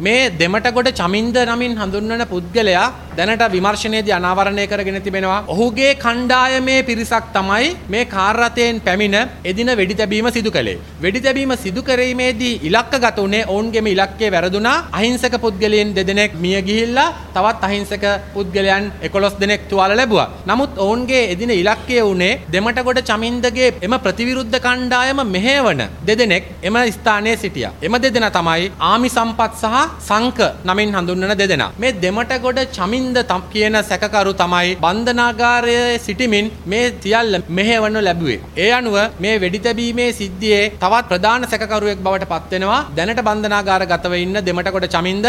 මේ දෙමටගොඩ චමින්ද නමින් හඳුන්වන පුද්ගලයා දැනට විමර්ශනයේදී අනාවරණය කරගෙන තිබෙනවා. ඔහුගේ කණ්ඩායමේ පිරිසක් තමයි මේ කාර්රතයෙන් පැමිණ එදින වෙඩි තැබීම සිදු කළේ. වෙඩි තැබීම සිදු කිරීමේදී ඉලක්කගත වුණේ ඔවුන්ගේම ඉලක්කය වැරදුනා අහිංසක පුද්ගලයන් දෙදෙනෙක් මිය ගිහිල්ලා තවත් අහිංසක පුද්ගලයන් 11 දෙනෙක් තුවාල ලැබුවා. නමුත් ඔවුන්ගේ එදින ඉලක්කය වුණේ දෙමටගොඩ චමින්දගේ එම ප්‍රතිවිරුද්ධ කණ්ඩායම මෙහෙවන දෙදෙනෙක් එම ස්ථානයේ සිටියා. එම දෙදෙනා තමයි ආමි සම්පත් සහ සංක නමින් හඳුන්වන දෙදෙනා. මේ දෙමටගොඩ චමින්ද කියන සැකකරු තමයි බන්ධනාගාරයේ සිටිමින් මේ සියල්ල මෙහෙවනු ලැබුවේ. ඒ අනුව මේ වෙඩි තැබීමේ සිද්ධියේ තවත් ප්‍රධාන සැකකරුවෙක් බවට පත්වෙනවා දැනට බන්ධනාගාර ගතව ඉන්න දෙමටගොඩ චමින්ද